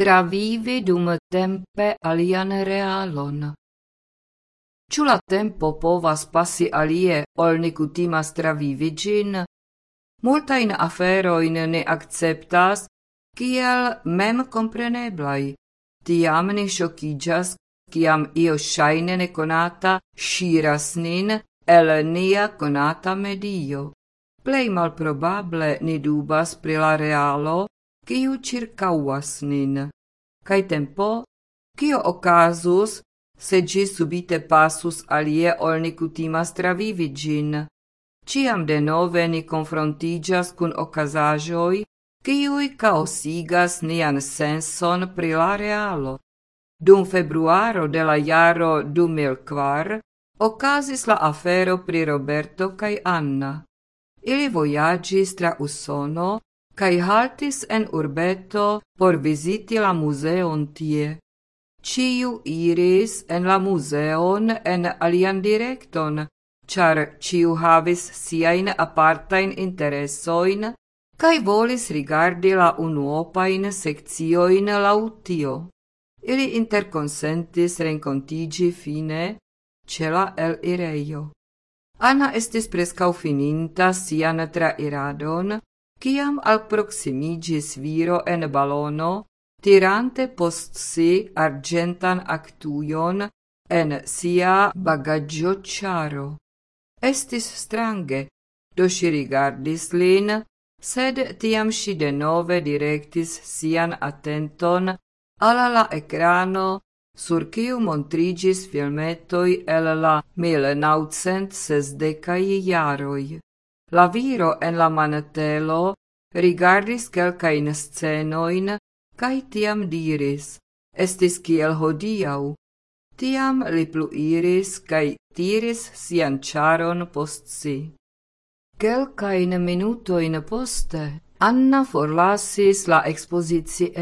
travivi dum tempe alian realon. Ču la tempo povas passi alie ol ne cutimas travivi gin, multain aferoin ne acceptas kiel mem compreneblai. Tiam ni shocigas, kiam io shaine neconata shiras nin el nia conata medio. Plei malprobable ni dubas pri la realo kiu ĉirkaŭas nin. Kaj tempo, kio okazus, se ĝi subite pasus alie ol ni kutimas travivi ĝin. Ciam de nove ni confrontigas cun okazaĵoj, kiuj kaosigas nian senson pri la realo. Dum februaro de la jaro 2004 okazis la afero pri Roberto kaj Anna. Ili vojaĝis tra Usono kaj haltis en urbeto por viziti la muzeon tie. Ciu iris en la muzeon en alian direkton, char ciu havis siain apartain interesoin kai volis rigardi la unuopain sekcioin lautio. Ili interconsentis rencontigi fine cela el ireio. Anna estis prescau fininta sian tra iradon, ciam al proximigis viro en balono, tirante post si argentan actuion en sia bagaggio charo. Estis strange, do si rigardis lin, sed tiam si de nove directis sian attenton alla la ecrano sur quiu montrigis filmetoi el la 1960 iaroi. La viro en la manetelo rigardis quelcain scenoin, cae tiam diris, estis kiel hodiau. Tiam li pluiris, cae tiris sian charon post si. Quelcain minutoin poste, Anna forlasis la exposizi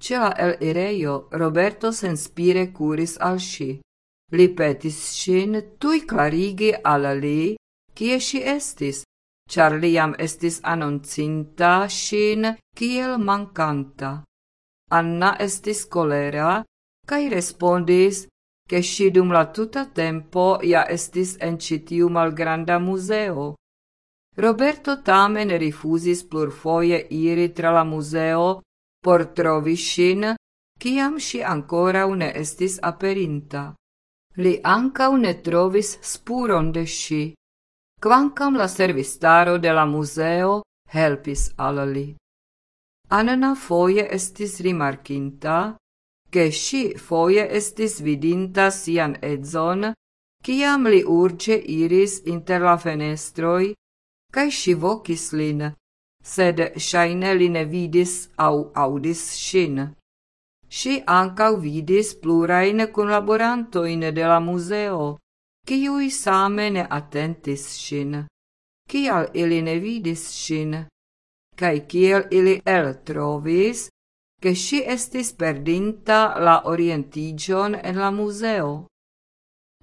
Ce la el ireio, Roberto senspire curis al si. Li petis sin tui clarigi al li kie si estis, char liam estis annoncinta sin kiel mancanta. Anna estis colera, cae respondis, che si dum la tuta tempo ja estis en citiu malgranda museo. Roberto tamen rifusis plurfoje iri tra la museo por trovi sin, ciam si ancora ne estis aperinta. Li ancau ne trovis spuron de si. Kvankam la servistaro de la museo helpis al li. Anna foje estis rimarkinta, che si foje estis vidinta sian edzon, kiam li urge iris inter la fenestroi, kai si vocis lin, sed shaine li ne vidis au audis shin. Si ancau vidis plurain collaborantoin de la museo, kiui same ne attentis shin. Kial ili ne vidis shin? Kai kiel ili el trovis, che si estis perdinta la orientigion en la museo.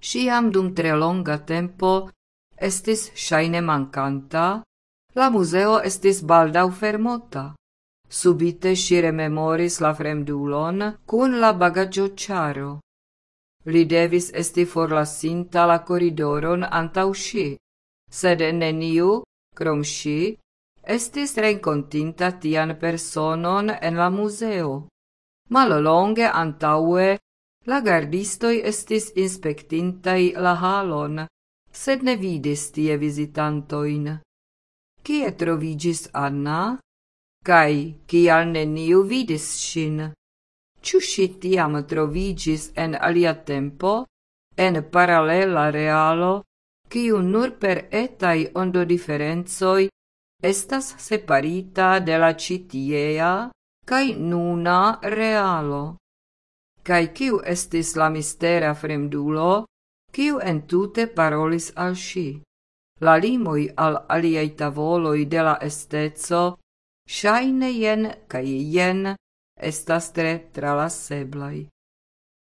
Siam dum tre longa tempo estis shaine mancanta, la museo estis baldau fermota. Subite si rememoris la fremdulon cun la bagaggio charo. Li devis esti forlasinta la corridoron antau si, sed neniu, crom si, estis rencontinta tian personon en la museo. Mal longe antaue, la gardistoi estis inspectintai la halon, sed ne vidis tie visitantoin. Kie trovigis Anna? Kai, kial neniu vidis sin? Ciu si tiam trovigis en alia tempo, en paralela realo, kiu nur per etai ondo differenzoi estas separita de la citiea kai nuna realo. Kai kiu estis la mistera fremdulo, kiu entute parolis al si. La limoi al aliei tavoloi de la estezo, shaine jen kai jen estas tre tralaseblai.